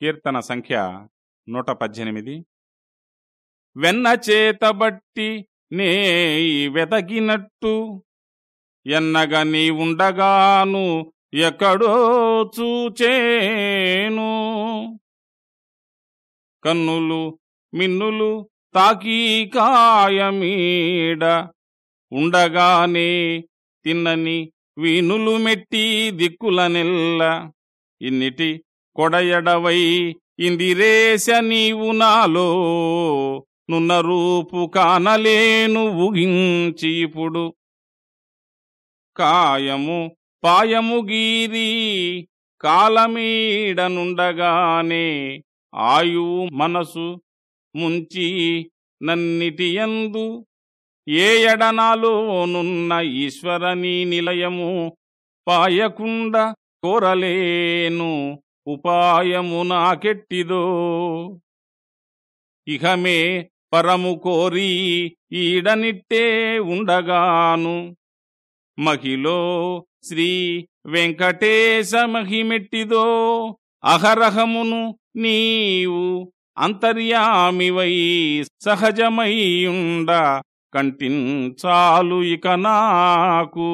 కీర్తన సంఖ్య నూట పద్దెనిమిది వెన్న చేతబట్టి నే వెదగినట్టు ఎన్నగా నీ ఉండగాను ఎక్కడో చూచేను. కన్నులు మిన్నులు తాకీ కాయమీడ ఉండగానే తిన్నని వీనులు మెట్టి దిక్కుల నెల్ల ఇన్నిటి కొడయడవై ఇందిరేశ నీవు నాలో నున్న రూపు కానలేను ఊహించి ఇప్పుడు. కాయము పాయము గీరి కాలమీడనుండగానే ఆయువు మనసు ముంచి నన్నిటియందు ఏ ఎడనాలోనున్న ఈశ్వరని నిలయము పాయకుండ కోరలేను. ఉపాయము నాకెట్టిదో. ఇహమే పరము కోరి ఈడనిట్టే ఉండగాను. మహిలో శ్రీ వెంకటేశ మహిమెట్టిదో. అహరహమును నీవు అంతర్యామివై సహజమై ఉండ కంటించాలు ఇక నాకు.